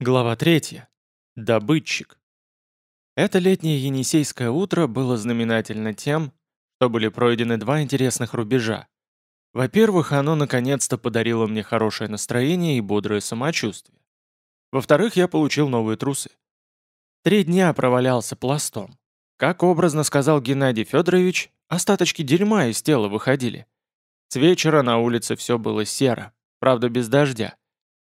Глава 3. Добытчик. Это летнее енисейское утро было знаменательно тем, что были пройдены два интересных рубежа. Во-первых, оно наконец-то подарило мне хорошее настроение и бодрое самочувствие. Во-вторых, я получил новые трусы. Три дня провалялся пластом. Как образно сказал Геннадий Федорович, остаточки дерьма из тела выходили. С вечера на улице все было серо, правда без дождя.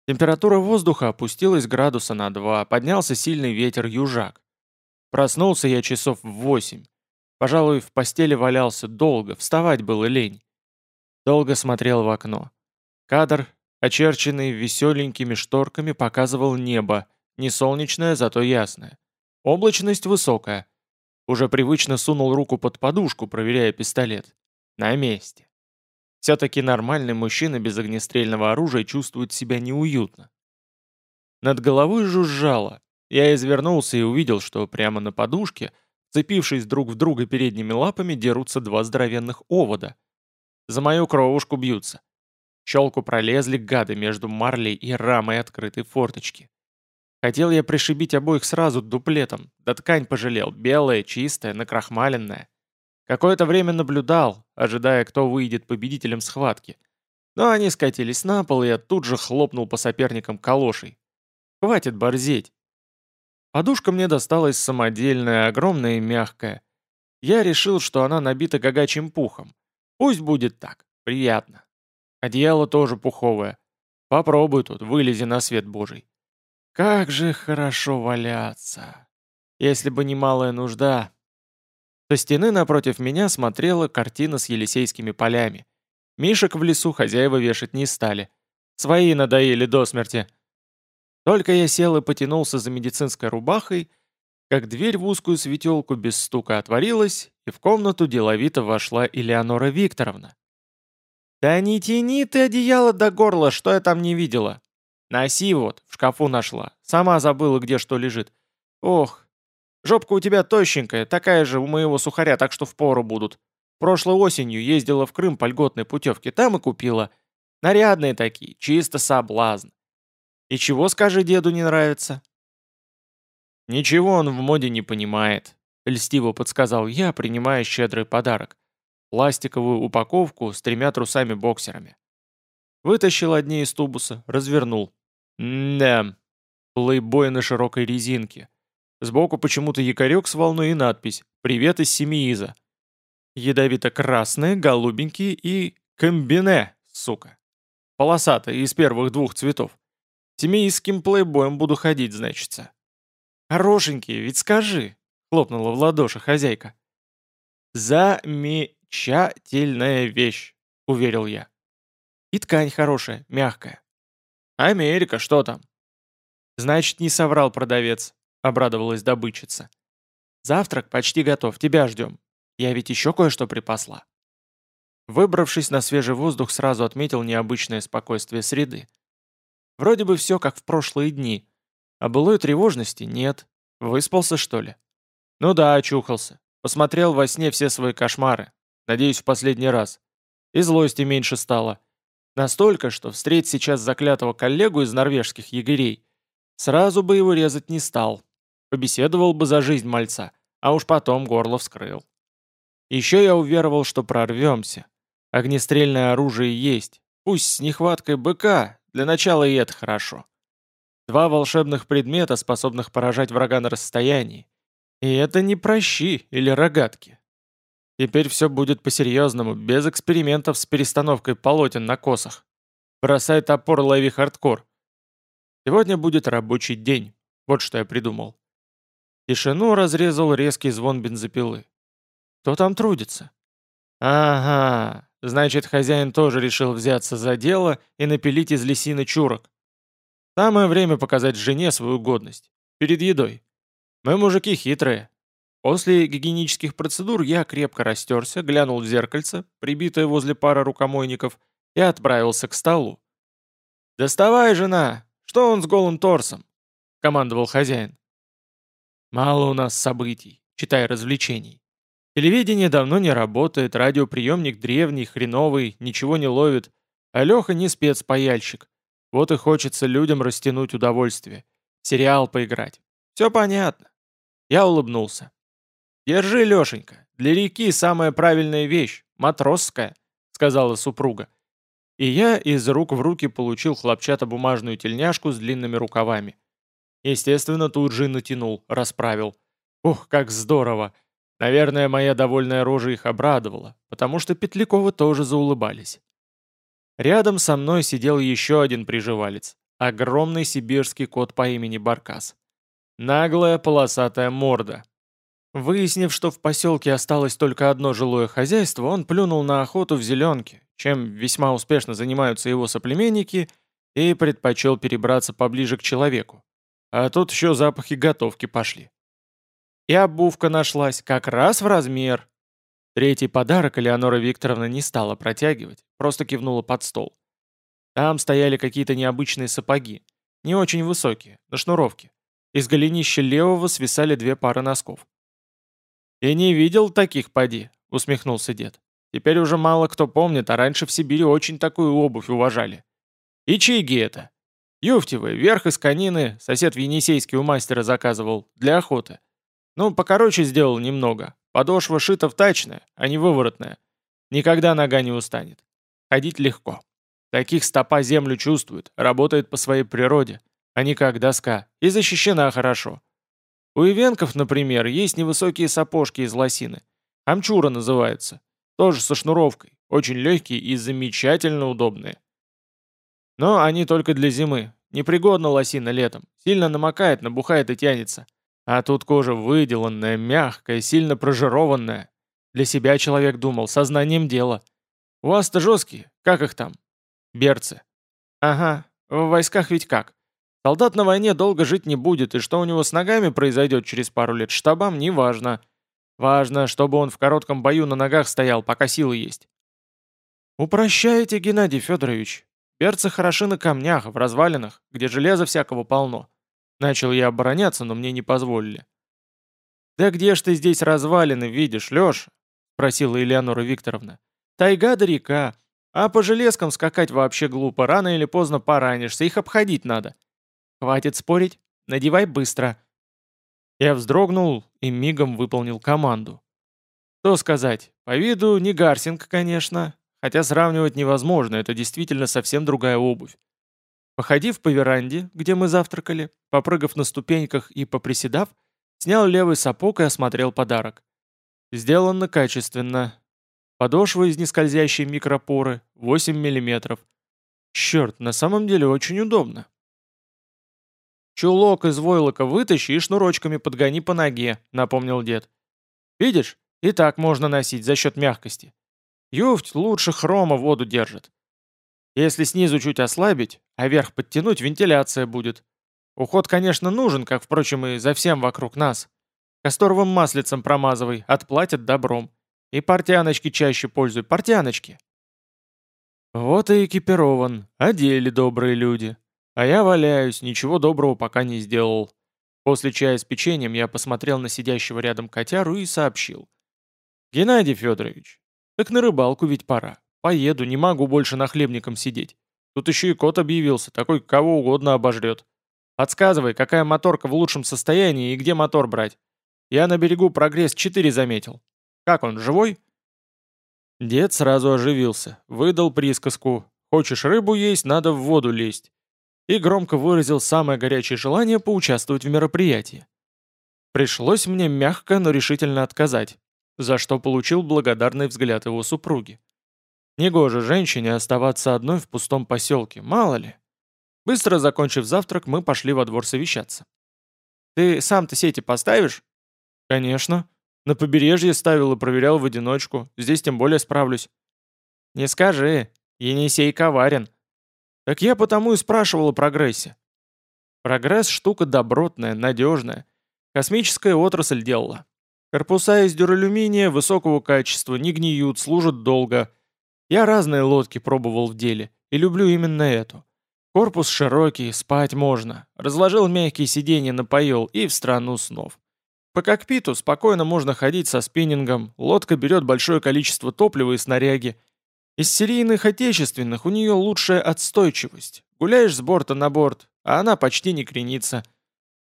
Температура воздуха опустилась градуса на 2, поднялся сильный ветер южак. Проснулся я часов в 8. Пожалуй, в постели валялся долго, вставать было лень. Долго смотрел в окно. Кадр, очерченный веселенькими шторками, показывал небо, не солнечное, зато ясное. Облачность высокая. Уже привычно сунул руку под подушку, проверяя пистолет. На месте. Все-таки нормальный мужчина без огнестрельного оружия чувствует себя неуютно. Над головой жужжало. Я извернулся и увидел, что прямо на подушке, цепившись друг в друга передними лапами, дерутся два здоровенных овода. За мою кровушку бьются. Щелку пролезли гады между марлей и рамой открытой форточки. Хотел я пришибить обоих сразу дуплетом, да ткань пожалел, белая, чистая, накрахмаленная. Какое-то время наблюдал, ожидая, кто выйдет победителем схватки. Но они скатились на пол, и я тут же хлопнул по соперникам калошей. Хватит борзеть. Подушка мне досталась самодельная, огромная и мягкая. Я решил, что она набита гагачим пухом. Пусть будет так, приятно. Одеяло тоже пуховое. Попробуй тут, вылези на свет божий. Как же хорошо валяться. Если бы не малая нужда, со стены напротив меня смотрела картина с Елисейскими полями. Мишек в лесу хозяева вешать не стали. Свои надоели до смерти. Только я сел и потянулся за медицинской рубахой, как дверь в узкую светелку без стука отворилась, и в комнату деловито вошла Элеонора Викторовна. «Да не тяни ты одеяло до горла, что я там не видела. Носи вот, в шкафу нашла. Сама забыла, где что лежит. Ох, Жопка у тебя тощенькая, такая же у моего сухаря, так что впору будут. Прошлой осенью ездила в Крым по льготной путевке, там и купила. Нарядные такие, чисто соблазн. И чего, скажи, деду не нравится?» «Ничего он в моде не понимает», — льстиво подсказал я, принимая щедрый подарок. Пластиковую упаковку с тремя трусами-боксерами. Вытащил одни из тубуса, развернул. «Да, плейбой на широкой резинке. Сбоку почему-то якорек с волной и надпись «Привет из Семииза». Ядовито-красные, голубенькие и комбине, сука. Полосатые, из первых двух цветов. Семиизским плейбоем буду ходить, значится. Хорошенькие, ведь скажи, хлопнула в ладоши хозяйка. Замечательная вещь, уверил я. И ткань хорошая, мягкая. Америка, что там? Значит, не соврал продавец. — обрадовалась добытчица. «Завтрак почти готов, тебя ждем. Я ведь еще кое-что припасла». Выбравшись на свежий воздух, сразу отметил необычное спокойствие среды. Вроде бы все как в прошлые дни, а былой тревожности нет. Выспался, что ли? Ну да, очухался. Посмотрел во сне все свои кошмары. Надеюсь, в последний раз. И злости меньше стало. Настолько, что встретить сейчас заклятого коллегу из норвежских егерей, сразу бы его резать не стал. Побеседовал бы за жизнь мальца, а уж потом горло вскрыл. Еще я уверовал, что прорвемся. Огнестрельное оружие есть, пусть с нехваткой быка, для начала и это хорошо. Два волшебных предмета, способных поражать врага на расстоянии. И это не прощи или рогатки. Теперь все будет по-серьезному, без экспериментов с перестановкой полотен на косах. Бросай топор, лови хардкор. Сегодня будет рабочий день. Вот что я придумал. Тишину разрезал резкий звон бензопилы. «Кто там трудится?» «Ага, значит, хозяин тоже решил взяться за дело и напилить из лисины чурок. Самое время показать жене свою годность. Перед едой. Мы мужики хитрые. После гигиенических процедур я крепко растерся, глянул в зеркальце, прибитое возле пары рукомойников, и отправился к столу. «Доставай, жена! Что он с голым торсом?» — командовал хозяин. Мало у нас событий, читай развлечений. Телевидение давно не работает, радиоприемник древний, хреновый, ничего не ловит, а Леха не спецпаяльщик. Вот и хочется людям растянуть удовольствие. Сериал поиграть. Все понятно. Я улыбнулся. «Держи, Лешенька, для реки самая правильная вещь, матросская», — сказала супруга. И я из рук в руки получил хлопчатобумажную тельняшку с длинными рукавами. Естественно, тут же натянул, расправил. Ух, как здорово! Наверное, моя довольная рожа их обрадовала, потому что Петляковы тоже заулыбались. Рядом со мной сидел еще один приживалец, огромный сибирский кот по имени Баркас. Наглая полосатая морда. Выяснив, что в поселке осталось только одно жилое хозяйство, он плюнул на охоту в зеленке, чем весьма успешно занимаются его соплеменники, и предпочел перебраться поближе к человеку. А тут еще запахи готовки пошли. И обувка нашлась, как раз в размер. Третий подарок Элеонора Викторовна не стала протягивать, просто кивнула под стол. Там стояли какие-то необычные сапоги, не очень высокие, на шнуровке. Из голенища левого свисали две пары носков. «И не видел таких, поди», — усмехнулся дед. «Теперь уже мало кто помнит, а раньше в Сибири очень такую обувь уважали. И чайги это? Юфтевые, верх из конины, сосед в Енисейске у мастера заказывал, для охоты. Ну, покороче сделал немного. Подошва шита втачная, а не выворотная. Никогда нога не устанет. Ходить легко. Таких стопа землю чувствует, работает по своей природе, а не как доска, и защищена хорошо. У ивенков, например, есть невысокие сапожки из лосины. Амчура называется. Тоже со шнуровкой. Очень легкие и замечательно удобные. Но они только для зимы. Непригодна лосина летом. Сильно намокает, набухает и тянется. А тут кожа выделанная, мягкая, сильно прожированная. Для себя человек думал, сознанием дела. У вас-то жесткие, как их там? Берцы. Ага, в войсках ведь как? Солдат на войне долго жить не будет, и что у него с ногами произойдет через пару лет штабам, не важно. Важно, чтобы он в коротком бою на ногах стоял, пока силы есть. Упрощаете, Геннадий Федорович. Берцы хороши на камнях, в развалинах, где железа всякого полно. Начал я обороняться, но мне не позволили. «Да где ж ты здесь развалины видишь, Леша?» — спросила Элеонора Викторовна. «Тайга да река. А по железкам скакать вообще глупо. Рано или поздно поранишься, их обходить надо. Хватит спорить, надевай быстро». Я вздрогнул и мигом выполнил команду. Что сказать, по виду не Гарсинг, конечно, хотя сравнивать невозможно, это действительно совсем другая обувь. Походив по веранде, где мы завтракали, попрыгав на ступеньках и поприседав, снял левый сапог и осмотрел подарок. Сделано качественно. Подошва из нескользящей микропоры, 8 мм. Черт, на самом деле очень удобно. «Чулок из войлока вытащи и шнурочками подгони по ноге», — напомнил дед. «Видишь, и так можно носить за счет мягкости. Юфть лучше хрома воду держит. Если снизу чуть ослабить, а верх подтянуть, вентиляция будет. Уход, конечно, нужен, как, впрочем, и за всем вокруг нас. Касторовым маслицем промазывай, отплатят добром. И портяночки чаще пользуй, портяночки. Вот и экипирован, одели добрые люди. А я валяюсь, ничего доброго пока не сделал. После чая с печеньем я посмотрел на сидящего рядом котяру и сообщил. «Геннадий Федорович, так на рыбалку ведь пора. Поеду, не могу больше на хлебником сидеть. Тут еще и кот объявился, такой кого угодно обожрет. Подсказывай, какая моторка в лучшем состоянии и где мотор брать. Я на берегу прогресс-4 заметил. Как он, живой?» Дед сразу оживился, выдал присказку «Хочешь рыбу есть, надо в воду лезть» и громко выразил самое горячее желание поучаствовать в мероприятии. Пришлось мне мягко, но решительно отказать, за что получил благодарный взгляд его супруги. Негоже женщине оставаться одной в пустом поселке, мало ли. Быстро закончив завтрак, мы пошли во двор совещаться. «Ты сам-то сети поставишь?» «Конечно. На побережье ставил и проверял в одиночку. Здесь тем более справлюсь». «Не скажи. Енисей коварен». «Так я потому и спрашивал о прогрессе». «Прогресс — штука добротная, надежная. Космическая отрасль делала. Корпуса из дюралюминия высокого качества, не гниют, служат долго». Я разные лодки пробовал в деле, и люблю именно эту. Корпус широкий, спать можно. Разложил мягкие сиденья на поел и в страну снов. По кокпиту спокойно можно ходить со спиннингом, лодка берет большое количество топлива и снаряги. Из серийных отечественных у нее лучшая отстойчивость. Гуляешь с борта на борт, а она почти не кренится.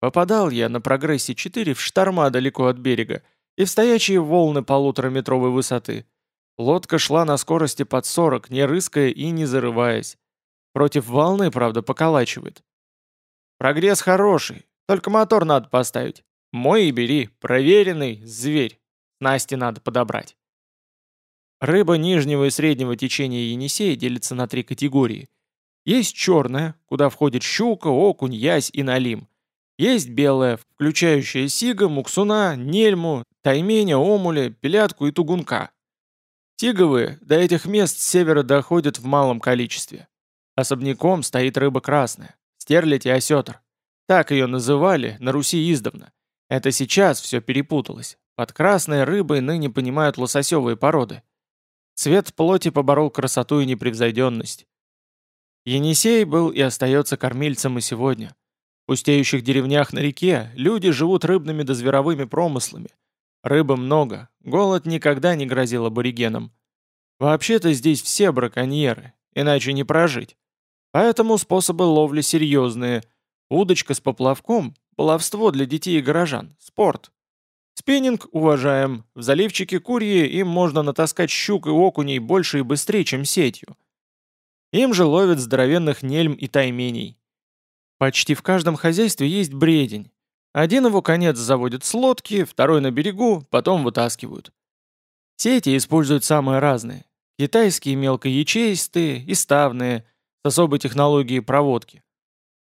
Попадал я на прогрессе 4 в шторма далеко от берега и в стоячие волны полутораметровой высоты. Лодка шла на скорости под 40, не рыская и не зарываясь. Против волны, правда, поколачивает. Прогресс хороший, только мотор надо поставить. Мой и бери, проверенный, зверь. Насте надо подобрать. Рыба нижнего и среднего течения Енисея делится на три категории. Есть черная, куда входит щука, окунь, ясь и налим. Есть белая, включающая сига, муксуна, нельму, тайменя, омуля, пилятку и тугунка. Тиговые до этих мест с севера доходят в малом количестве. Особняком стоит рыба красная, стерлядь и осетр. Так ее называли на Руси издавна. Это сейчас все перепуталось. Под красной рыбой ныне понимают лососевые породы. Цвет плоти поборол красоту и непревзойденность. Енисей был и остается кормильцем и сегодня. В пустеющих деревнях на реке люди живут рыбными да зверовыми промыслами. Рыбы много, голод никогда не грозил аборигенам. Вообще-то здесь все браконьеры, иначе не прожить. Поэтому способы ловли серьезные. Удочка с поплавком – баловство для детей и горожан, спорт. Спиннинг уважаем, в заливчике курьи им можно натаскать щук и окуней больше и быстрее, чем сетью. Им же ловят здоровенных нельм и тайменей. Почти в каждом хозяйстве есть бредень. Один его конец заводят с лодки, второй на берегу, потом вытаскивают. Сети используют самые разные. Китайские мелкоячеистые и ставные, с особой технологией проводки.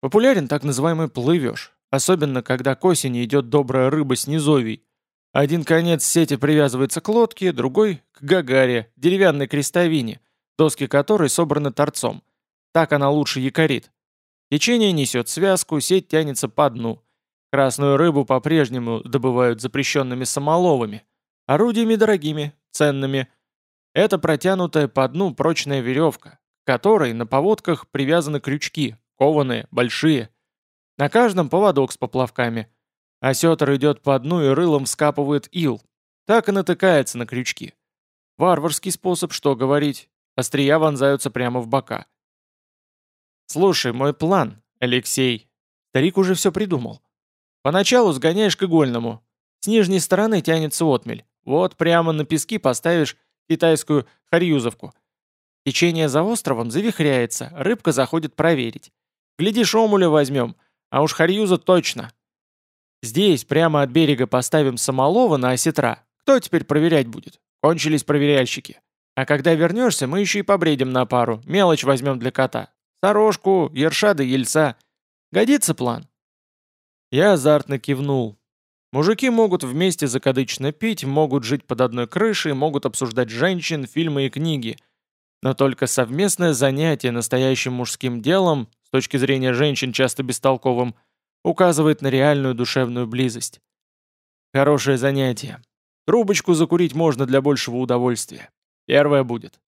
Популярен так называемый плывеж, особенно когда к осени идет добрая рыба с низовий. Один конец сети привязывается к лодке, другой — к гагаре, деревянной крестовине, доски которой собраны торцом. Так она лучше якорит. Течение несет связку, сеть тянется по дну. Красную рыбу по-прежнему добывают запрещенными самоловами, орудиями дорогими, ценными. Это протянутая по дну прочная веревка, которой на поводках привязаны крючки, кованые, большие. На каждом поводок с поплавками. Осетр идет по дну и рылом скапывает ил. Так и натыкается на крючки. Варварский способ, что говорить. Острия вонзаются прямо в бока. «Слушай, мой план, Алексей». Старик уже все придумал. «Поначалу сгоняешь к игольному. С нижней стороны тянется отмель. Вот прямо на пески поставишь китайскую харьюзовку. Течение за островом завихряется, рыбка заходит проверить. Глядишь, омуля возьмем, а уж харьюза точно. Здесь прямо от берега поставим самолова на осетра. Кто теперь проверять будет? Кончились проверяльщики. А когда вернешься, мы еще и побредим на пару, мелочь возьмем для кота. Сорожку, ерша да ельца. Годится план?» Я азартно кивнул. Мужики могут вместе закадычно пить, могут жить под одной крышей, могут обсуждать женщин, фильмы и книги – но только совместное занятие настоящим мужским делом, с точки зрения женщин часто бестолковым, указывает на реальную душевную близость. Хорошее занятие. Трубочку закурить можно для большего удовольствия. Первое будет.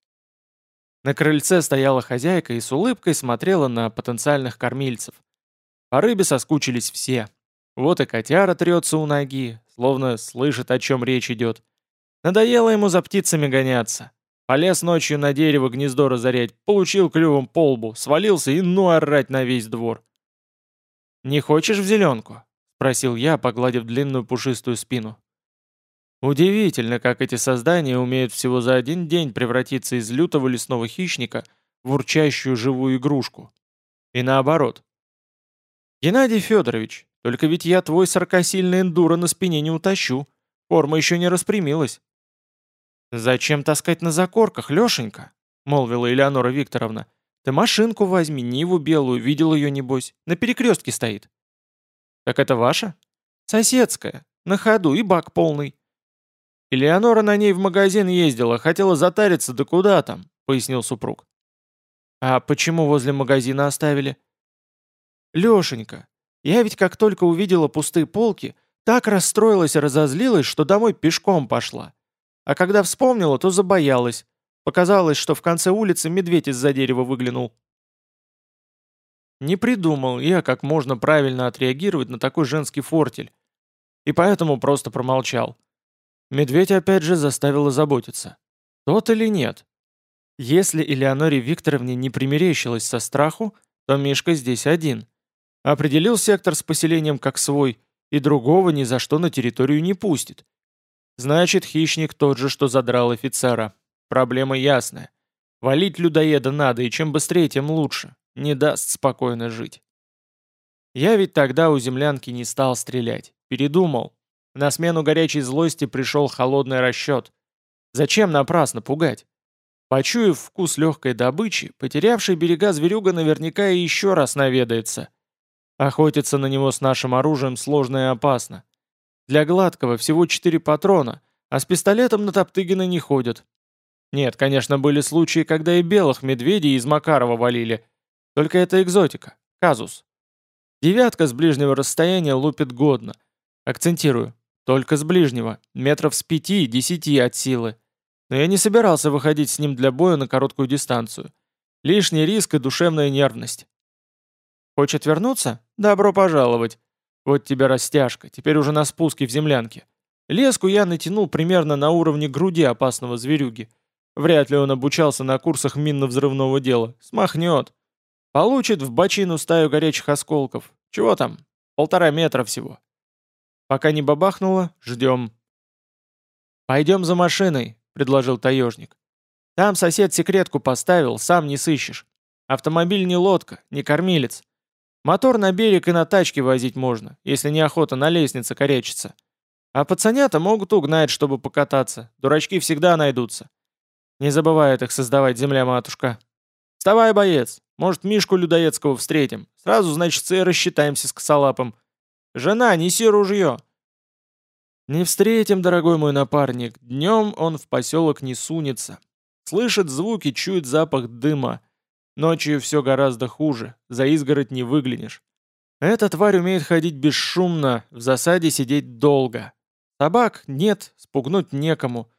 На крыльце стояла хозяйка и с улыбкой смотрела на потенциальных кормильцев. По рыбе соскучились все. Вот и котяра трется у ноги, словно слышит, о чем речь идет. Надоело ему за птицами гоняться. Полез ночью на дерево гнездо разорять, получил клювом по лбу, свалился и ну орать на весь двор. «Не хочешь в зеленку?» — спросил я, погладив длинную пушистую спину. Удивительно, как эти создания умеют всего за один день превратиться из лютого лесного хищника в урчащую живую игрушку. И наоборот. «Геннадий Федорович, только ведь я твой сорокосильный эндуро на спине не утащу. Форма еще не распрямилась». «Зачем таскать на закорках, Лешенька?» — молвила Элеонора Викторовна. «Ты машинку возьми, Ниву белую, видел ее, небось. На перекрестке стоит». «Так это ваша?» «Соседская. На ходу и бак полный». «Элеонора на ней в магазин ездила, хотела затариться, да куда там?» — пояснил супруг. «А почему возле магазина оставили?» «Лешенька, я ведь как только увидела пустые полки, так расстроилась и разозлилась, что домой пешком пошла. А когда вспомнила, то забоялась. Показалось, что в конце улицы медведь из-за дерева выглянул. Не придумал я, как можно правильно отреагировать на такой женский фортель. И поэтому просто промолчал. Медведь опять же заставил заботиться. Тот или нет? Если Элеоноре Викторовне не примерещилось со страху, то Мишка здесь один. Определил сектор с поселением как свой, и другого ни за что на территорию не пустит. Значит, хищник тот же, что задрал офицера. Проблема ясная. Валить людоеда надо, и чем быстрее, тем лучше. Не даст спокойно жить. Я ведь тогда у землянки не стал стрелять. Передумал. На смену горячей злости пришел холодный расчет. Зачем напрасно пугать? Почуяв вкус легкой добычи, потерявший берега зверюга наверняка и еще раз наведается. Охотиться на него с нашим оружием сложно и опасно. Для гладкого всего четыре патрона, а с пистолетом на Топтыгина не ходят. Нет, конечно, были случаи, когда и белых медведей из Макарова валили. Только это экзотика, казус. Девятка с ближнего расстояния лупит годно. Акцентирую, только с ближнего, метров с пяти-десяти от силы. Но я не собирался выходить с ним для боя на короткую дистанцию. Лишний риск и душевная нервность. Хочет вернуться? Добро пожаловать. Вот тебе растяжка, теперь уже на спуске в землянке. Леску я натянул примерно на уровне груди опасного зверюги. Вряд ли он обучался на курсах минно-взрывного дела. Смахнет. Получит в бочину стаю горячих осколков. Чего там? Полтора метра всего. Пока не бабахнуло, ждем. «Пойдем за машиной», — предложил таежник. «Там сосед секретку поставил, сам не сыщешь. Автомобиль не лодка, не кормилец. Мотор на берег и на тачке возить можно, если неохота на лестнице корячиться. А пацанята могут угнать, чтобы покататься. Дурачки всегда найдутся. Не забывай их создавать, земля-матушка. Вставай, боец. Может, Мишку Людоедского встретим. Сразу, значит, и рассчитаемся с косолапом. Жена, неси ружье. Не встретим, дорогой мой напарник. Днем он в поселок не сунется. Слышит звуки, чует запах дыма. Ночью все гораздо хуже, за изгородь не выглянешь. Эта тварь умеет ходить бесшумно, в засаде сидеть долго. Собак нет, спугнуть некому.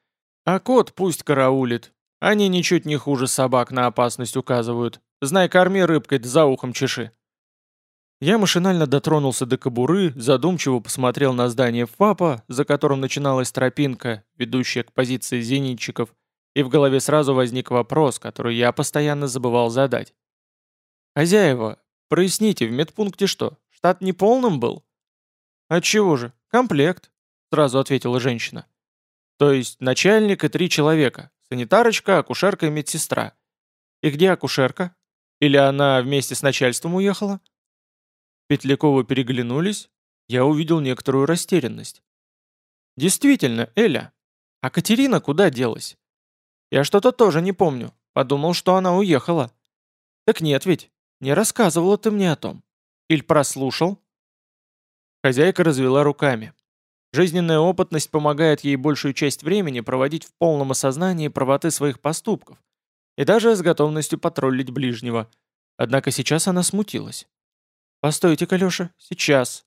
А кот пусть караулит. Они ничуть не хуже собак на опасность указывают. Знай, корми рыбкой, да за ухом чеши. Я машинально дотронулся до кобуры, задумчиво посмотрел на здание ФАПа, за которым начиналась тропинка, ведущая к позиции зенитчиков, и в голове сразу возник вопрос, который я постоянно забывал задать. «Хозяева, проясните, в медпункте что, штат неполным был?» «Отчего же? Комплект», — сразу ответила женщина. «То есть начальник и три человека, санитарочка, акушерка и медсестра. И где акушерка? Или она вместе с начальством уехала?» Петляковы переглянулись, я увидел некоторую растерянность. «Действительно, Эля, а Катерина куда делась? Я что-то тоже не помню. Подумал, что она уехала. Так нет ведь, не рассказывала ты мне о том. Или прослушал? Хозяйка развела руками. Жизненная опытность помогает ей большую часть времени проводить в полном осознании правоты своих поступков и даже с готовностью патрулить ближнего. Однако сейчас она смутилась. «Постойте-ка, Леша, сейчас.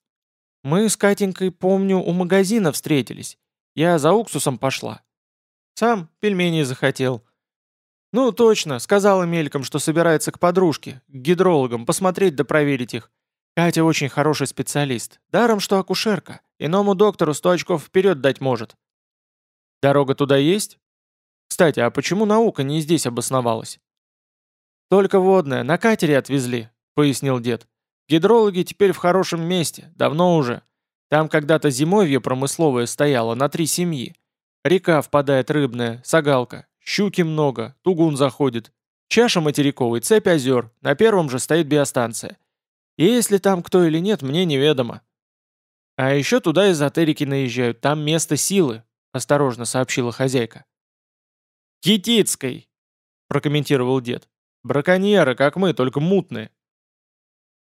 Мы с Катенькой, помню, у магазина встретились. Я за уксусом пошла. Сам пельмени захотел. Ну, точно, сказала мельком, что собирается к подружке, к гидрологам, посмотреть да проверить их. Катя очень хороший специалист. Даром, что акушерка. Иному доктору сто очков вперед дать может. Дорога туда есть? Кстати, а почему наука не здесь обосновалась? Только водная, на катере отвезли, пояснил дед. Гидрологи теперь в хорошем месте, давно уже. Там когда-то зимовье промысловое стояло на три семьи. Река впадает рыбная, сагалка, щуки много, тугун заходит. Чаша материковой, цепь озер, на первом же стоит биостанция. И если там кто или нет, мне неведомо. А еще туда эзотерики наезжают, там место силы, осторожно сообщила хозяйка. «Китицкой!» – прокомментировал дед. «Браконьеры, как мы, только мутные».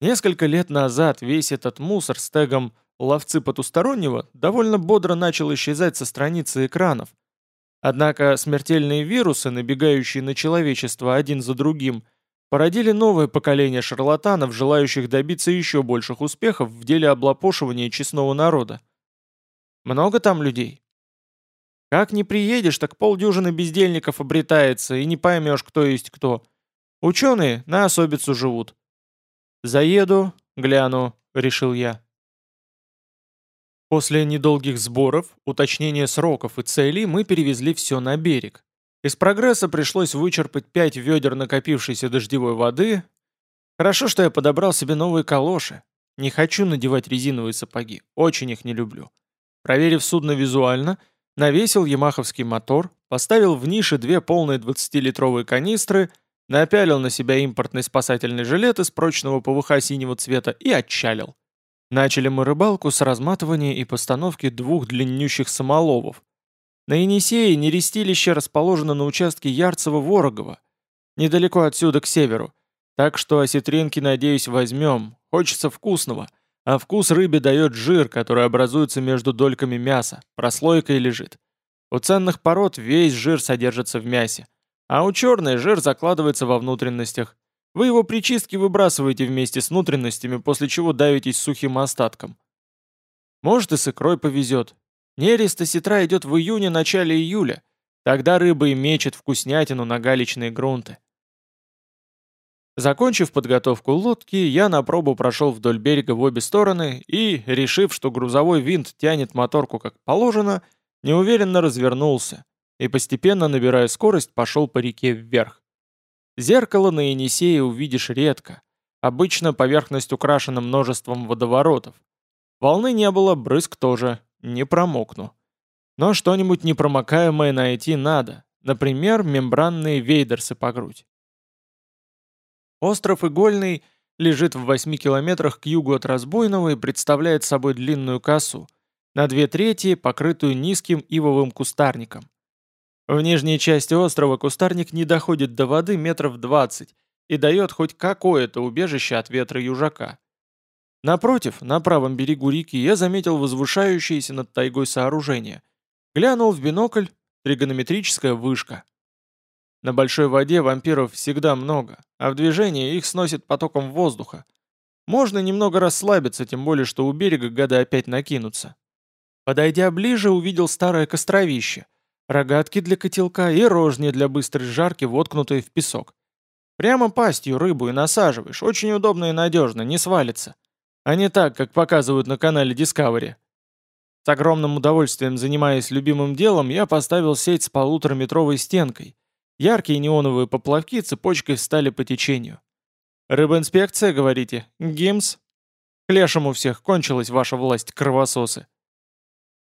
Несколько лет назад весь этот мусор с тегом ловцы потустороннего довольно бодро начал исчезать со страницы экранов. Однако смертельные вирусы, набегающие на человечество один за другим, породили новое поколение шарлатанов, желающих добиться еще больших успехов в деле облапошивания честного народа. Много там людей? Как не приедешь, так полдюжины бездельников обретается, и не поймешь, кто есть кто. Ученые на особицу живут. «Заеду, гляну», — решил я. После недолгих сборов, уточнения сроков и целей мы перевезли все на берег. Из прогресса пришлось вычерпать пять ведер накопившейся дождевой воды. Хорошо, что я подобрал себе новые калоши. Не хочу надевать резиновые сапоги, очень их не люблю. Проверив судно визуально, навесил ямаховский мотор, поставил в нише две полные 20-литровые канистры, напялил на себя импортный спасательный жилет из прочного ПВХ синего цвета и отчалил. Начали мы рыбалку с разматывания и постановки двух длиннющих самоловов. На Енисее нерестилище расположено на участке Ярцево-Ворогова, недалеко отсюда к северу, так что осетринки, надеюсь, возьмем, хочется вкусного, а вкус рыбе дает жир, который образуется между дольками мяса, прослойкой лежит. У ценных пород весь жир содержится в мясе, а у черной жир закладывается во внутренностях. Вы его при чистке выбрасываете вместе с внутренностями, после чего давитесь сухим остатком. Может и с икрой повезет. Нерест сетра идет в июне-начале июля. Тогда рыба и мечет вкуснятину на галечные грунты. Закончив подготовку лодки, я на пробу прошел вдоль берега в обе стороны и, решив, что грузовой винт тянет моторку как положено, неуверенно развернулся и, постепенно набирая скорость, пошел по реке вверх. Зеркало на Енисее увидишь редко. Обычно поверхность украшена множеством водоворотов. Волны не было, брызг тоже, не промокну. Но что-нибудь непромокаемое найти надо, например, мембранные вейдерсы по грудь. Остров Игольный лежит в 8 километрах к югу от Разбойного и представляет собой длинную косу, на две трети покрытую низким ивовым кустарником. В нижней части острова кустарник не доходит до воды метров 20 и дает хоть какое-то убежище от ветра южака. Напротив, на правом берегу реки я заметил возвышающееся над тайгой сооружение. Глянул в бинокль, тригонометрическая вышка. На большой воде вампиров всегда много, а в движении их сносит потоком воздуха. Можно немного расслабиться, тем более, что у берега гады опять накинутся. Подойдя ближе, увидел старое костровище — Рогатки для котелка и рожни для быстрой жарки, воткнутые в песок. Прямо пастью рыбу и насаживаешь, очень удобно и надежно, не свалится. А не так, как показывают на канале Discovery. С огромным удовольствием занимаясь любимым делом, я поставил сеть с полутораметровой стенкой. Яркие неоновые поплавки цепочкой встали по течению. «Рыбинспекция, говорите? ГИМС?» «К лешему всех кончилась ваша власть, кровососы!»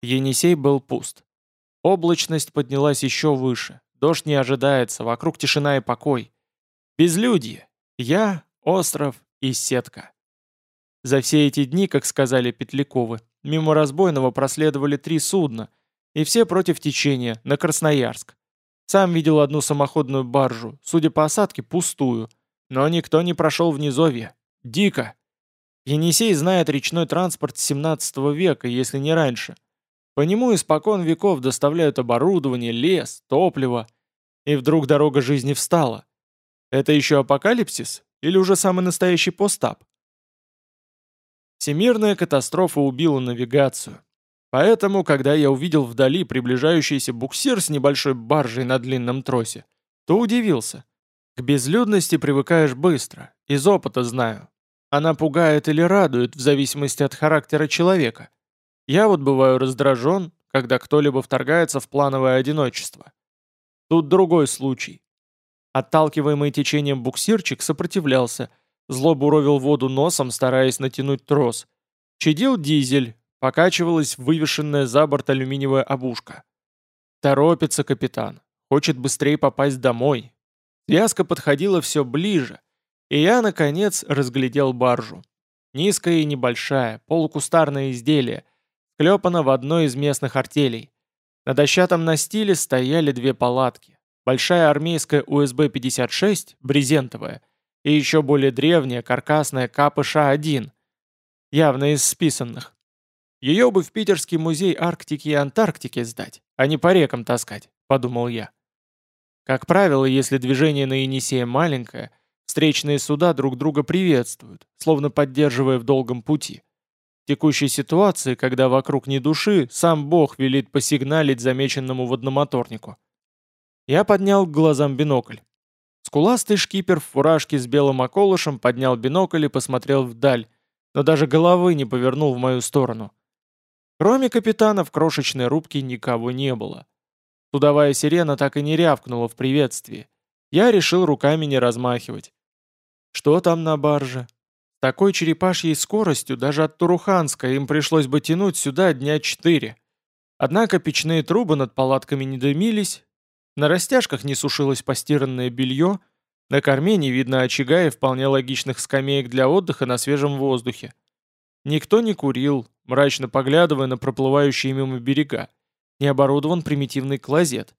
Енисей был пуст. Облачность поднялась еще выше. Дождь не ожидается, вокруг тишина и покой. Безлюдье. Я, остров и сетка. За все эти дни, как сказали Петляковы, мимо разбойного проследовали три судна, и все против течения, на Красноярск. Сам видел одну самоходную баржу, судя по осадке, пустую. Но никто не прошел в низовье. Дико. Енисей знает речной транспорт 17 века, если не раньше. По нему испокон веков доставляют оборудование, лес, топливо. И вдруг дорога жизни встала. Это еще апокалипсис? Или уже самый настоящий постап? Всемирная катастрофа убила навигацию. Поэтому, когда я увидел вдали приближающийся буксир с небольшой баржей на длинном тросе, то удивился. К безлюдности привыкаешь быстро, из опыта знаю. Она пугает или радует в зависимости от характера человека. Я вот бываю раздражен, когда кто-либо вторгается в плановое одиночество. Тут другой случай. Отталкиваемый течением буксирчик сопротивлялся, зло буровил воду носом, стараясь натянуть трос. Чадил дизель, покачивалась вывешенная за борт алюминиевая обушка. Торопится капитан, хочет быстрее попасть домой. Связка подходила все ближе, и я, наконец, разглядел баржу. Низкая и небольшая, полукустарное изделие, склепана в одной из местных артелей. На дощатом настиле стояли две палатки. Большая армейская УСБ-56, брезентовая, и еще более древняя каркасная КПШ-1, явно из списанных. Ее бы в Питерский музей Арктики и Антарктики сдать, а не по рекам таскать, подумал я. Как правило, если движение на Енисее маленькое, встречные суда друг друга приветствуют, словно поддерживая в долгом пути. Текущей ситуации, когда вокруг ни души, сам Бог велит посигналить замеченному водномоторнику. Я поднял к глазам бинокль. Скуластый шкипер в фуражке с белым околышем поднял бинокль и посмотрел вдаль, но даже головы не повернул в мою сторону. Кроме капитана в крошечной рубке никого не было. Судовая сирена так и не рявкнула в приветствии. Я решил руками не размахивать. Что там на барже? Такой черепашьей скоростью даже от Туруханска им пришлось бы тянуть сюда дня четыре. Однако печные трубы над палатками не дымились, на растяжках не сушилось постиранное белье, на корме не видно очага и вполне логичных скамеек для отдыха на свежем воздухе. Никто не курил, мрачно поглядывая на проплывающие мимо берега. Не оборудован примитивный клозет.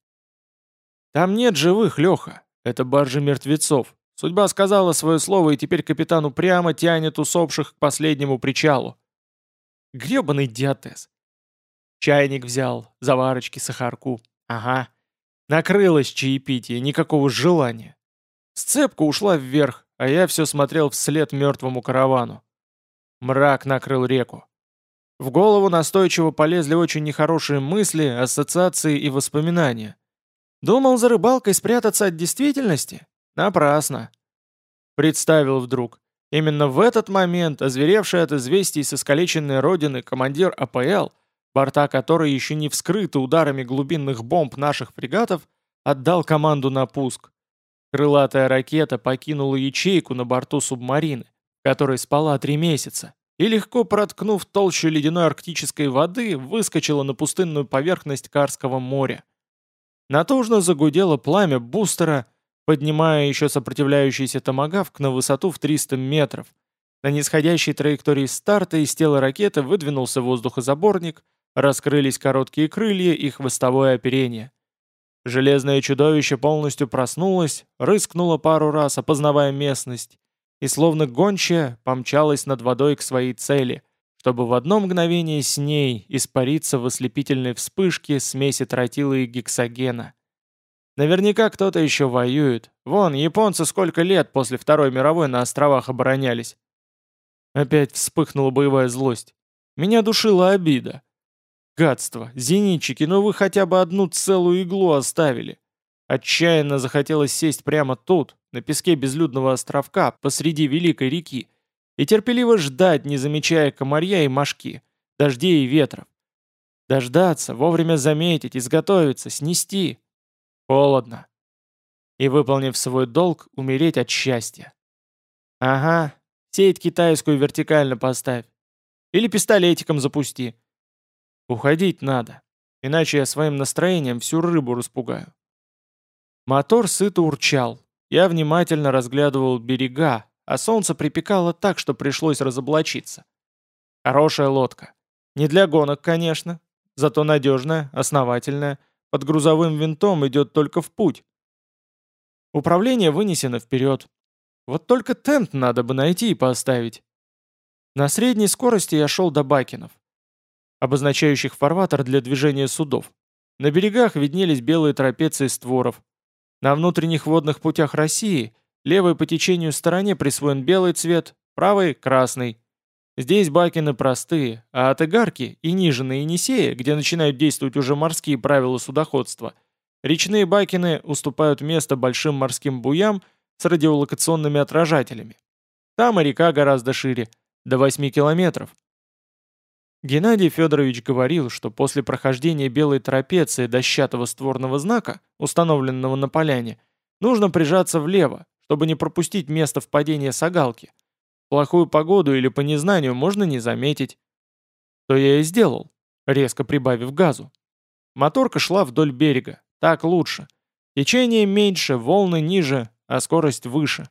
«Там нет живых, Леха. Это баржи мертвецов. Судьба сказала свое слово, и теперь капитан упрямо тянет усопших к последнему причалу. Гребаный диатез. Чайник взял, заварочки, сахарку. Ага. Накрылось чаепитие, никакого желания. Сцепка ушла вверх, а я все смотрел вслед мертвому каравану. Мрак накрыл реку. В голову настойчиво полезли очень нехорошие мысли, ассоциации и воспоминания. Думал за рыбалкой спрятаться от действительности? Напрасно. Представил вдруг. Именно в этот момент, озверевший от известий с искалеченной родины командир АПЛ, борта которой еще не вскрыты ударами глубинных бомб наших фрегатов, отдал команду на пуск. Крылатая ракета покинула ячейку на борту субмарины, которой спала три месяца, и легко проткнув толщу ледяной арктической воды, выскочила на пустынную поверхность Карского моря. Натужно загудело пламя бустера, поднимая еще сопротивляющийся томагавк на высоту в 300 метров. На нисходящей траектории старта из тела ракеты выдвинулся воздухозаборник, раскрылись короткие крылья и хвостовое оперение. Железное чудовище полностью проснулось, рыскнуло пару раз, опознавая местность, и словно гончая помчалась над водой к своей цели, чтобы в одно мгновение с ней испариться в ослепительной вспышке смеси тротила и гексогена. Наверняка кто-то еще воюет. Вон, японцы сколько лет после Второй мировой на островах оборонялись. Опять вспыхнула боевая злость. Меня душила обида. Гадство, зенитчики, ну вы хотя бы одну целую иглу оставили. Отчаянно захотелось сесть прямо тут, на песке безлюдного островка, посреди великой реки, и терпеливо ждать, не замечая комарья и мошки, дождей и ветров. Дождаться, вовремя заметить, изготовиться, снести. Холодно. И, выполнив свой долг, умереть от счастья. Ага, сеть китайскую вертикально поставь. Или пистолетиком запусти. Уходить надо, иначе я своим настроением всю рыбу распугаю. Мотор сыто урчал. Я внимательно разглядывал берега, а солнце припекало так, что пришлось разоблачиться. Хорошая лодка. Не для гонок, конечно, зато надежная, основательная, под грузовым винтом идет только в путь. Управление вынесено вперед. Вот только тент надо бы найти и поставить. На средней скорости я шел до Бакинов обозначающих фарватер для движения судов. На берегах виднелись белые трапеции створов. На внутренних водных путях России левой по течению стороне присвоен белый цвет, правой – красный. Здесь бакины простые, а от Игарки и ниже на Енисея, где начинают действовать уже морские правила судоходства, речные бакины уступают место большим морским буям с радиолокационными отражателями. Там и река гораздо шире, до 8 километров. Геннадий Федорович говорил, что после прохождения белой трапеции дощатого створного знака, установленного на поляне, нужно прижаться влево, чтобы не пропустить место впадения сагалки. Плохую погоду или по незнанию можно не заметить. То я и сделал, резко прибавив газу. Моторка шла вдоль берега, так лучше. Течение меньше, волны ниже, а скорость выше.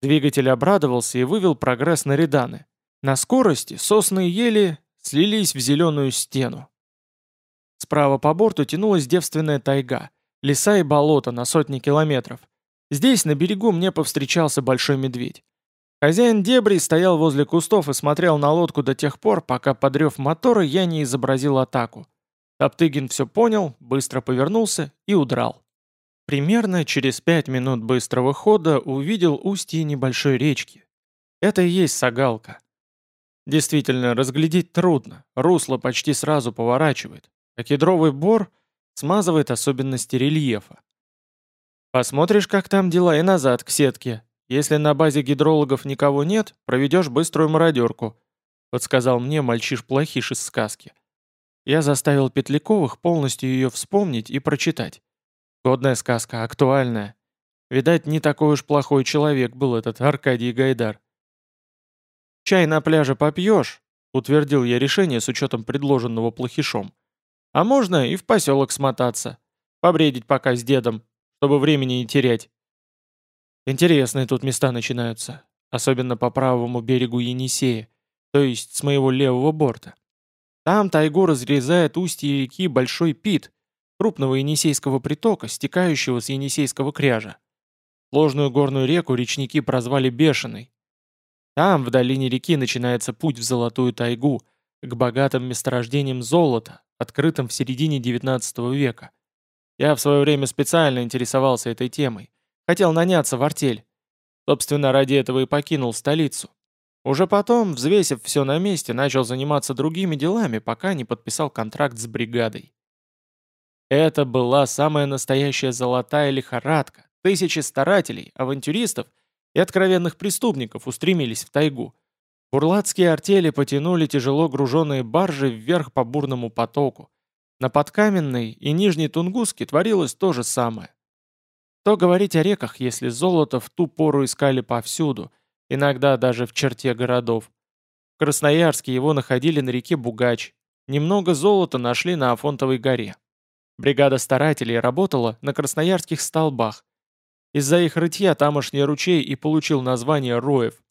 Двигатель обрадовался и вывел прогресс на реданы. На скорости сосны и ели слились в зеленую стену. Справа по борту тянулась девственная тайга, леса и болота на сотни километров. Здесь, на берегу, мне повстречался большой медведь. Хозяин дебри стоял возле кустов и смотрел на лодку до тех пор, пока, подрев мотора, я не изобразил атаку. Топтыгин все понял, быстро повернулся и удрал. Примерно через пять минут быстрого хода увидел устье небольшой речки. Это и есть Сагалка. Действительно, разглядеть трудно, русло почти сразу поворачивает, а кедровый бор смазывает особенности рельефа. Посмотришь, как там дела, и назад, к сетке. Если на базе гидрологов никого нет, проведешь быструю мародерку», — подсказал мне мальчиш-плохиш из сказки. Я заставил Петляковых полностью ее вспомнить и прочитать. Годная сказка, актуальная. Видать, не такой уж плохой человек был этот Аркадий Гайдар. Чай на пляже попьешь, утвердил я решение с учетом предложенного плохишом. А можно и в поселок смотаться. Побредить пока с дедом, чтобы времени не терять. Интересные тут места начинаются, особенно по правому берегу Енисея, то есть с моего левого борта. Там тайгу разрезает устье реки Большой Пит, крупного Енисейского притока, стекающего с Енисейского кряжа. Ложную горную реку речники прозвали Бешеной. Там, в долине реки, начинается путь в Золотую тайгу, к богатым месторождениям золота, открытым в середине XIX века. Я в свое время специально интересовался этой темой. Хотел наняться в артель. Собственно, ради этого и покинул столицу. Уже потом, взвесив все на месте, начал заниматься другими делами, пока не подписал контракт с бригадой. Это была самая настоящая золотая лихорадка. Тысячи старателей, авантюристов и откровенных преступников устремились в тайгу. Бурлацкие артели потянули тяжело груженные баржи вверх по бурному потоку. На Подкаменной и Нижней Тунгуске творилось то же самое. То говорить о реках, если золото в ту пору искали повсюду, иногда даже в черте городов. В Красноярске его находили на реке Бугач. Немного золота нашли на Афонтовой горе. Бригада старателей работала на красноярских столбах. Из-за их рытья тамошний ручей и получил название Роев.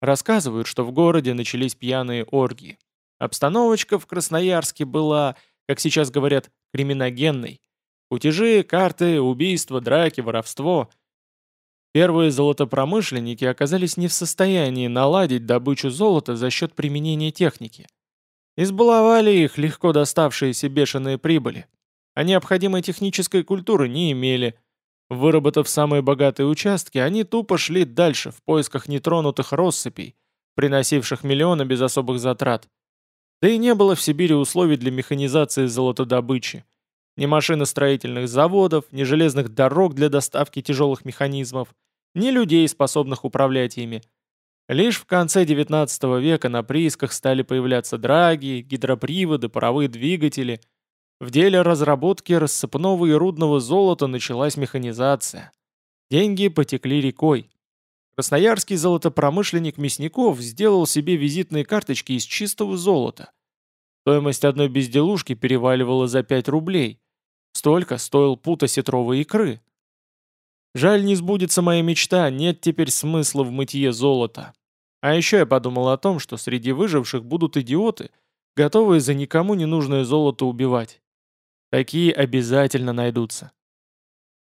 Рассказывают, что в городе начались пьяные оргии. Обстановочка в Красноярске была, как сейчас говорят, криминогенной. Кутежи, карты, убийства, драки, воровство. Первые золотопромышленники оказались не в состоянии наладить добычу золота за счет применения техники. Избаловали их легко доставшиеся бешеные прибыли а необходимой технической культуры не имели. Выработав самые богатые участки, они тупо шли дальше в поисках нетронутых россыпей, приносивших миллионы без особых затрат. Да и не было в Сибири условий для механизации золотодобычи. Ни машиностроительных заводов, ни железных дорог для доставки тяжелых механизмов, ни людей, способных управлять ими. Лишь в конце XIX века на приисках стали появляться драги, гидроприводы, паровые двигатели – в деле разработки рассыпного и рудного золота началась механизация. Деньги потекли рекой. Красноярский золотопромышленник Мясников сделал себе визитные карточки из чистого золота. Стоимость одной безделушки переваливала за 5 рублей. Столько стоил пут осетровой икры. Жаль, не сбудется моя мечта, нет теперь смысла в мытье золота. А еще я подумал о том, что среди выживших будут идиоты, готовые за никому не нужное золото убивать. Такие обязательно найдутся.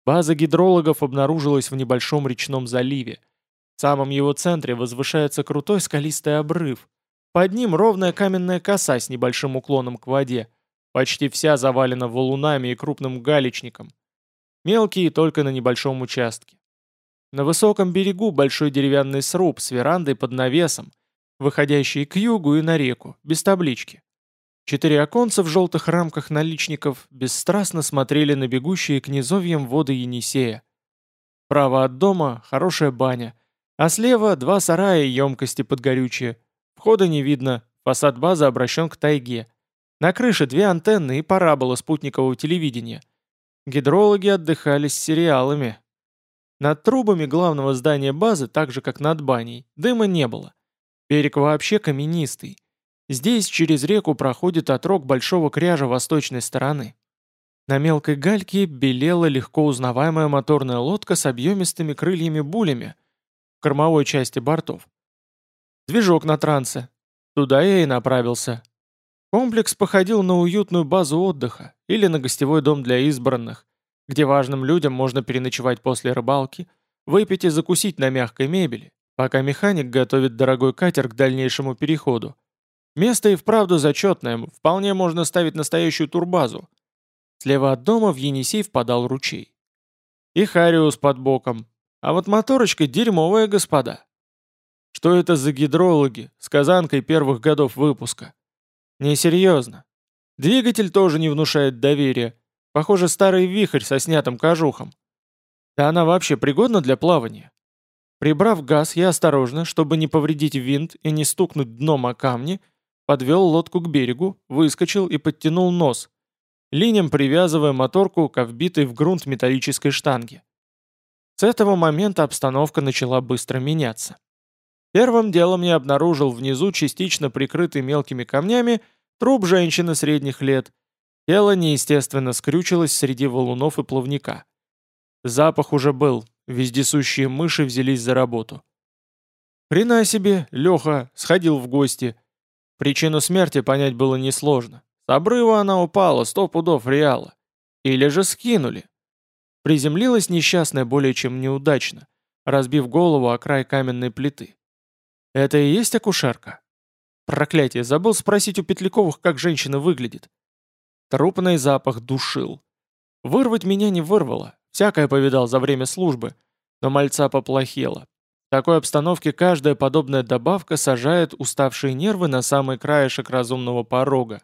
База гидрологов обнаружилась в небольшом речном заливе. В самом его центре возвышается крутой скалистый обрыв. Под ним ровная каменная коса с небольшим уклоном к воде. Почти вся завалена валунами и крупным галечником. Мелкие только на небольшом участке. На высоком берегу большой деревянный сруб с верандой под навесом, выходящий к югу и на реку, без таблички. Четыре оконца в желтых рамках наличников бесстрастно смотрели на бегущие к низовьям воды Енисея. Право от дома – хорошая баня, а слева – два сарая и емкости под горючее. Входа не видно, фасад базы обращен к тайге. На крыше две антенны и парабола спутникового телевидения. Гидрологи отдыхали с сериалами. Над трубами главного здания базы, так же как над баней, дыма не было. Берег вообще каменистый. Здесь через реку проходит отрог Большого Кряжа восточной стороны. На мелкой гальке белела легко узнаваемая моторная лодка с объемистыми крыльями-булями в кормовой части бортов. Движок на трансе. Туда я и направился. Комплекс походил на уютную базу отдыха или на гостевой дом для избранных, где важным людям можно переночевать после рыбалки, выпить и закусить на мягкой мебели, пока механик готовит дорогой катер к дальнейшему переходу. Место и вправду зачетное, вполне можно ставить настоящую турбазу. Слева от дома в Енисей впадал ручей. И Хариус под боком. А вот моторочка дерьмовая, господа. Что это за гидрологи с казанкой первых годов выпуска? Несерьезно. Двигатель тоже не внушает доверия. Похоже, старый вихрь со снятым кожухом. Да она вообще пригодна для плавания? Прибрав газ, я осторожно, чтобы не повредить винт и не стукнуть дном о камни, подвел лодку к берегу, выскочил и подтянул нос, линем привязывая моторку к вбитой в грунт металлической штанге. С этого момента обстановка начала быстро меняться. Первым делом я обнаружил внизу частично прикрытый мелкими камнями труп женщины средних лет. Тело неестественно скрючилось среди валунов и плавника. Запах уже был, вездесущие мыши взялись за работу. Хрена себе, Леха сходил в гости. Причину смерти понять было несложно. С обрыва она упала, сто пудов реала. Или же скинули. Приземлилась несчастная более чем неудачно, разбив голову о край каменной плиты. Это и есть акушерка? Проклятие, забыл спросить у Петляковых, как женщина выглядит. Трупный запах душил. Вырвать меня не вырвало, всякое повидал за время службы, но мальца поплохело. В такой обстановке каждая подобная добавка сажает уставшие нервы на самый краешек разумного порога.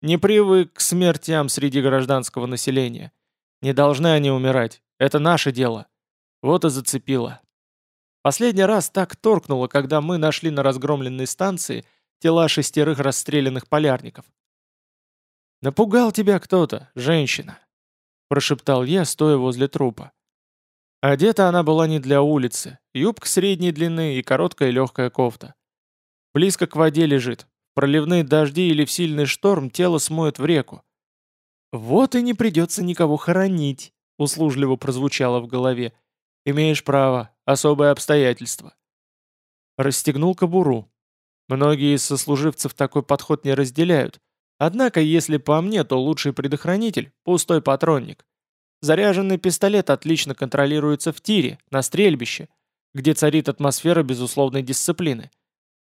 Не привык к смертям среди гражданского населения. Не должны они умирать, это наше дело. Вот и зацепило. Последний раз так торкнуло, когда мы нашли на разгромленной станции тела шестерых расстрелянных полярников. «Напугал тебя кто-то, женщина», — прошептал я, стоя возле трупа. Одета она была не для улицы, юбка средней длины и короткая легкая кофта. Близко к воде лежит, проливные дожди или в сильный шторм тело смоет в реку. «Вот и не придется никого хоронить», — услужливо прозвучало в голове. «Имеешь право, особое обстоятельство». Расстегнул кобуру. Многие из сослуживцев такой подход не разделяют. Однако, если по мне, то лучший предохранитель – пустой патронник. Заряженный пистолет отлично контролируется в тире, на стрельбище, где царит атмосфера безусловной дисциплины.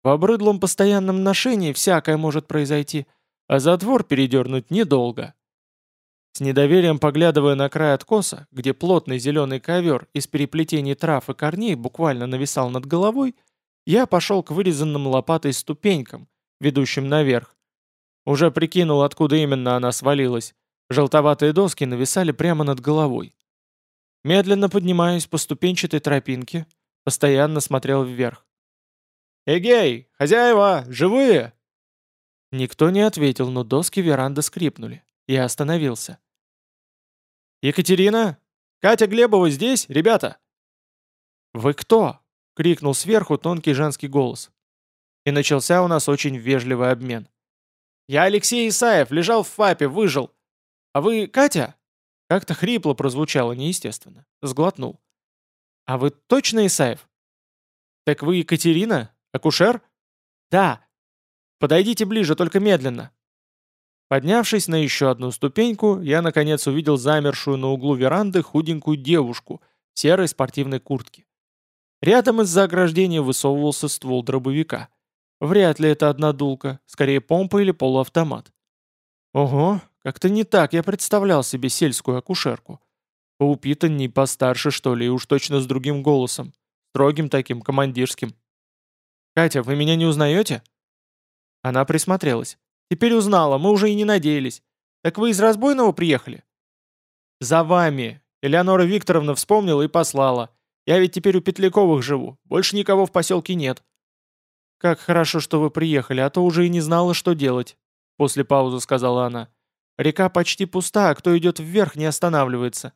В обрыдлом постоянном ношении всякое может произойти, а затвор передернуть недолго. С недоверием поглядывая на край откоса, где плотный зеленый ковер из переплетений трав и корней буквально нависал над головой, я пошел к вырезанным лопатой ступенькам, ведущим наверх. Уже прикинул, откуда именно она свалилась. Желтоватые доски нависали прямо над головой. Медленно поднимаясь по ступенчатой тропинке, постоянно смотрел вверх. «Эгей! Хозяева! Живые!» Никто не ответил, но доски веранды скрипнули. Я остановился. «Екатерина? Катя Глебова здесь, ребята?» «Вы кто?» — крикнул сверху тонкий женский голос. И начался у нас очень вежливый обмен. «Я Алексей Исаев, лежал в ФАПе, выжил. А вы Катя?» Как-то хрипло прозвучало неестественно. Сглотнул. «А вы точно Исаев?» «Так вы Екатерина? Акушер?» «Да». «Подойдите ближе, только медленно». Поднявшись на еще одну ступеньку, я наконец увидел замершую на углу веранды худенькую девушку в серой спортивной куртке. Рядом из-за ограждения высовывался ствол дробовика. Вряд ли это одна дулка, скорее помпа или полуавтомат. Ого, как-то не так я представлял себе сельскую акушерку. Поупитанней, постарше, что ли, и уж точно с другим голосом. Строгим таким, командирским. «Катя, вы меня не узнаете?» Она присмотрелась. Теперь узнала, мы уже и не надеялись. Так вы из разбойного приехали? За вами. Элеонора Викторовна вспомнила и послала. Я ведь теперь у Петляковых живу. Больше никого в поселке нет. Как хорошо, что вы приехали, а то уже и не знала, что делать. После паузы сказала она. Река почти пуста, а кто идет вверх, не останавливается.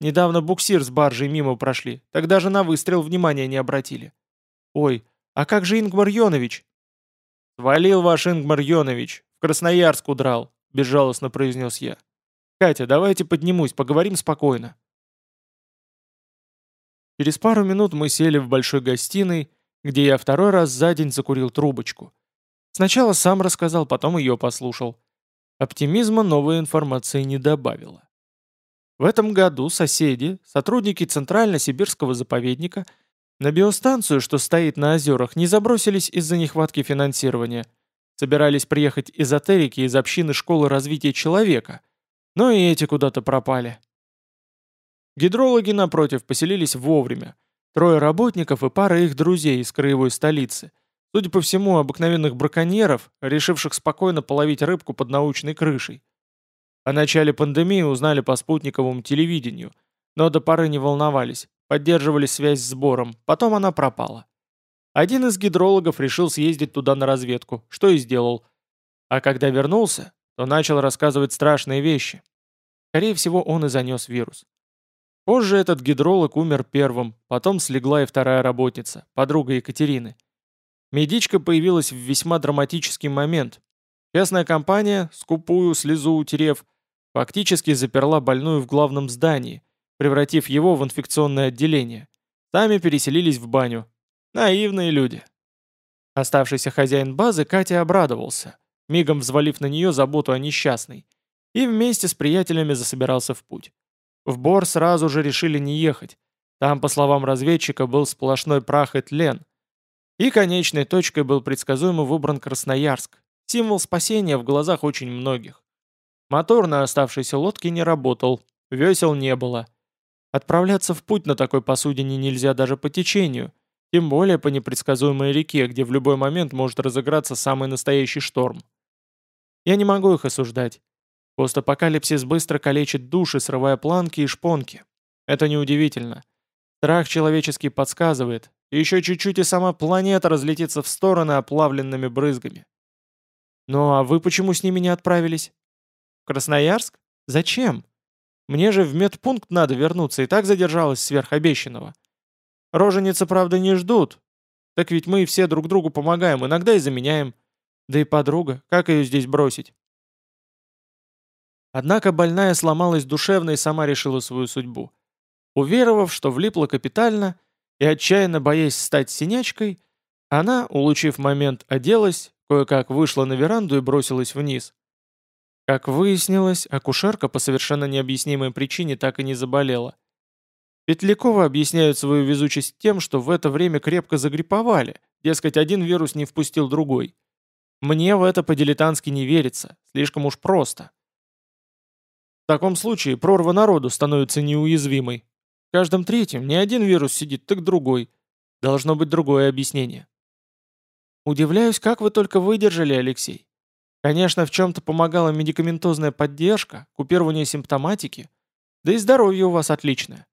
Недавно буксир с баржей мимо прошли, тогда же на выстрел внимания не обратили. Ой, а как же Ингмар Йонович? Свалил ваш Ингмар Йонович, Красноярск удрал», — безжалостно произнес я. «Катя, давайте поднимусь, поговорим спокойно». Через пару минут мы сели в большой гостиной, где я второй раз за день закурил трубочку. Сначала сам рассказал, потом ее послушал. Оптимизма новой информации не добавила. В этом году соседи, сотрудники Центрально-Сибирского заповедника, на биостанцию, что стоит на озерах, не забросились из-за нехватки финансирования – Собирались приехать эзотерики из общины школы развития человека, но и эти куда-то пропали. Гидрологи, напротив, поселились вовремя. Трое работников и пара их друзей из краевой столицы. Судя по всему, обыкновенных браконьеров, решивших спокойно половить рыбку под научной крышей. О начале пандемии узнали по спутниковому телевидению, но до поры не волновались, поддерживали связь с сбором, потом она пропала. Один из гидрологов решил съездить туда на разведку, что и сделал. А когда вернулся, то начал рассказывать страшные вещи. Скорее всего, он и занес вирус. Позже этот гидролог умер первым, потом слегла и вторая работница, подруга Екатерины. Медичка появилась в весьма драматический момент. Частная компания, скупую слезу утерев, фактически заперла больную в главном здании, превратив его в инфекционное отделение. Сами переселились в баню. Наивные люди. Оставшийся хозяин базы Катя обрадовался, мигом взвалив на нее заботу о несчастной, и вместе с приятелями засобирался в путь. В Бор сразу же решили не ехать. Там, по словам разведчика, был сплошной прах и тлен. И конечной точкой был предсказуемо выбран Красноярск, символ спасения в глазах очень многих. Мотор на оставшейся лодке не работал, весел не было. Отправляться в путь на такой посудине нельзя даже по течению, тем более по непредсказуемой реке, где в любой момент может разыграться самый настоящий шторм. Я не могу их осуждать. Постапокалипсис быстро калечит души, срывая планки и шпонки. Это неудивительно. Страх человеческий подсказывает, еще чуть-чуть и сама планета разлетится в стороны оплавленными брызгами. Ну а вы почему с ними не отправились? В Красноярск? Зачем? Мне же в медпункт надо вернуться, и так задержалась сверх обещанного. Роженицы, правда, не ждут. Так ведь мы все друг другу помогаем, иногда и заменяем. Да и подруга, как ее здесь бросить? Однако больная сломалась душевно и сама решила свою судьбу. Уверовав, что влипла капитально, и отчаянно боясь стать синячкой, она, улучив момент, оделась, кое-как вышла на веранду и бросилась вниз. Как выяснилось, акушерка по совершенно необъяснимой причине так и не заболела. Петлякова объясняют свою везучесть тем, что в это время крепко загриповали, дескать, один вирус не впустил другой. Мне в это по-дилетантски не верится, слишком уж просто. В таком случае прорва народу становится неуязвимой. В каждом третьем не один вирус сидит, так другой. Должно быть другое объяснение. Удивляюсь, как вы только выдержали, Алексей. Конечно, в чем-то помогала медикаментозная поддержка, купирование симптоматики, да и здоровье у вас отличное.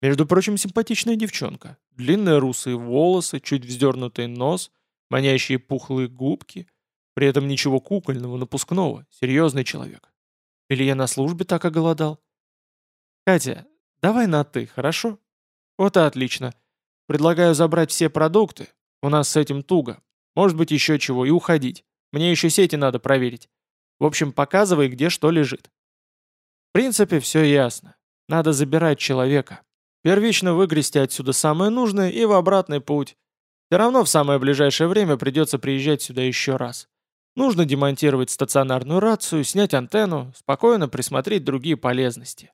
Между прочим, симпатичная девчонка. Длинные русые волосы, чуть вздернутый нос, манящие пухлые губки. При этом ничего кукольного, напускного. Серьезный человек. Или я на службе так оголодал? Катя, Давай на «ты», хорошо? Вот и отлично. Предлагаю забрать все продукты. У нас с этим туго. Может быть еще чего, и уходить. Мне еще сети надо проверить. В общем, показывай, где что лежит. В принципе, все ясно. Надо забирать человека. Первично выгрести отсюда самое нужное и в обратный путь. Все равно в самое ближайшее время придется приезжать сюда еще раз. Нужно демонтировать стационарную рацию, снять антенну, спокойно присмотреть другие полезности.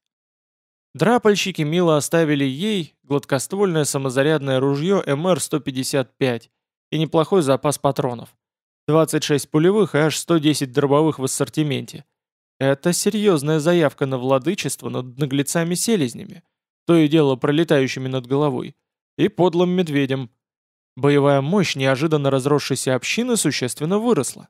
Драпальщики мило оставили ей гладкоствольное самозарядное ружье МР-155 и неплохой запас патронов. 26 пулевых и аж 110 дробовых в ассортименте. Это серьезная заявка на владычество над наглецами-селезнями, то и дело пролетающими над головой, и подлым медведем. Боевая мощь неожиданно разросшейся общины существенно выросла.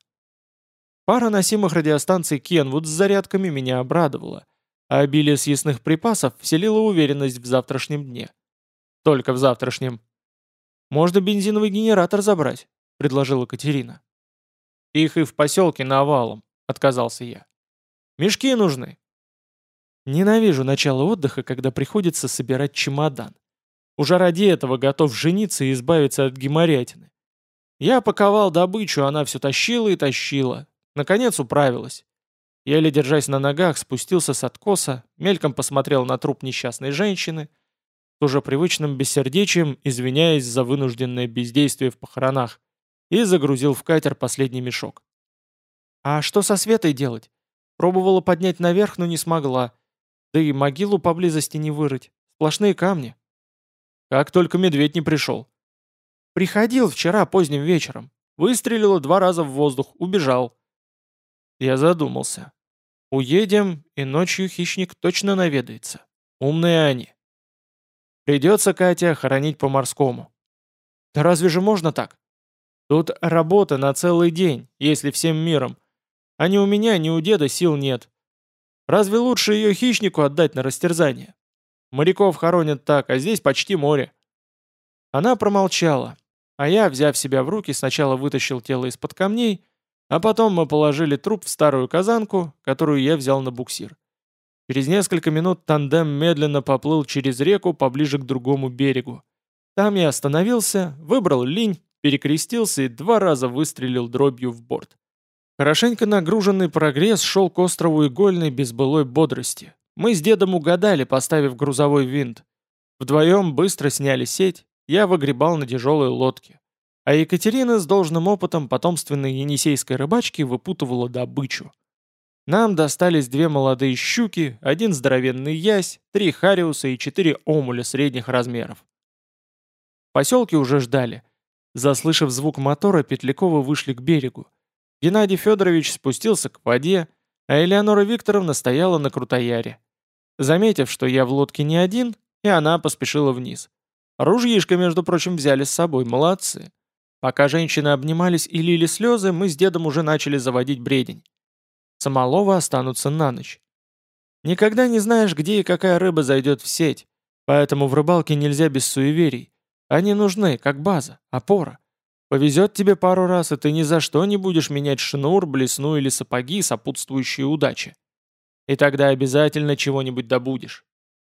Пара носимых радиостанций Кенвуд с зарядками меня обрадовала – а обилие съестных припасов вселило уверенность в завтрашнем дне. Только в завтрашнем. «Можно бензиновый генератор забрать», — предложила Катерина. «Их и в поселке навалом», — отказался я. «Мешки нужны». Ненавижу начало отдыха, когда приходится собирать чемодан. Уже ради этого готов жениться и избавиться от геморрятины. Я паковал добычу, она все тащила и тащила. Наконец управилась. Еле держась на ногах, спустился с откоса, мельком посмотрел на труп несчастной женщины, с уже привычным бессердечием, извиняясь за вынужденное бездействие в похоронах, и загрузил в катер последний мешок. А что со Светой делать? Пробовала поднять наверх, но не смогла. Да и могилу поблизости не вырыть. Сплошные камни. Как только медведь не пришел. Приходил вчера поздним вечером. Выстрелила два раза в воздух, убежал. Я задумался. Уедем, и ночью хищник точно наведается. Умные они. Придется, Катя, хоронить по-морскому. Да разве же можно так? Тут работа на целый день, если всем миром. А ни у меня, ни у деда сил нет. Разве лучше ее хищнику отдать на растерзание? Моряков хоронят так, а здесь почти море. Она промолчала, а я, взяв себя в руки, сначала вытащил тело из-под камней, а потом мы положили труп в старую казанку, которую я взял на буксир. Через несколько минут тандем медленно поплыл через реку поближе к другому берегу. Там я остановился, выбрал линь, перекрестился и два раза выстрелил дробью в борт. Хорошенько нагруженный прогресс шел к острову Игольной без былой бодрости. Мы с дедом угадали, поставив грузовой винт. Вдвоем быстро сняли сеть, я выгребал на тяжелой лодке. А Екатерина с должным опытом потомственной енисейской рыбачки выпутывала добычу. Нам достались две молодые щуки, один здоровенный ясь, три хариуса и четыре омуля средних размеров. Поселки уже ждали. Заслышав звук мотора, Петлякова вышли к берегу. Геннадий Федорович спустился к воде, а Элеонора Викторовна стояла на крутояре. Заметив, что я в лодке не один, и она поспешила вниз. Ружьишко, между прочим, взяли с собой, молодцы. Пока женщины обнимались и лили слезы, мы с дедом уже начали заводить бредень. Самолова останутся на ночь. Никогда не знаешь, где и какая рыба зайдет в сеть, поэтому в рыбалке нельзя без суеверий. Они нужны, как база, опора. Повезет тебе пару раз, и ты ни за что не будешь менять шнур, блесну или сапоги, сопутствующие удаче. И тогда обязательно чего-нибудь добудешь.